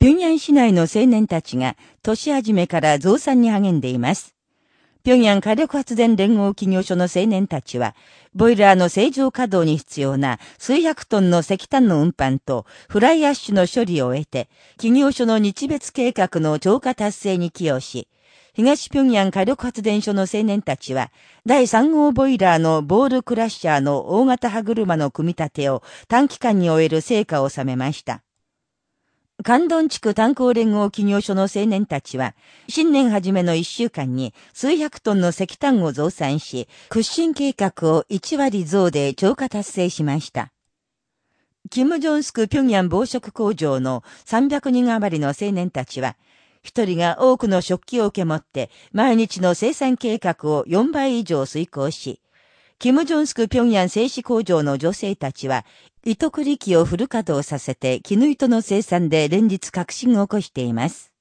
平壌市内の青年たちが年始めから増産に励んでいます。平壌火力発電連合企業所の青年たちは、ボイラーの正常稼働に必要な数百トンの石炭の運搬とフライアッシュの処理を終えて、企業所の日別計画の超過達成に寄与し、東平壌火力発電所の青年たちは、第3号ボイラーのボールクラッシャーの大型歯車の組み立てを短期間に終える成果を収めました。関東地区炭鉱連合企業所の青年たちは、新年初めの一週間に数百トンの石炭を増産し、屈伸計画を1割増で超過達成しました。キム・ジョンスク平壌防食工場の300人余りの青年たちは、一人が多くの食器を受け持って、毎日の生産計画を4倍以上遂行し、キム・ジョンスク平壌製紙工場の女性たちは、糸繰り機をフル稼働させて、絹糸の生産で連日革新を起こしています。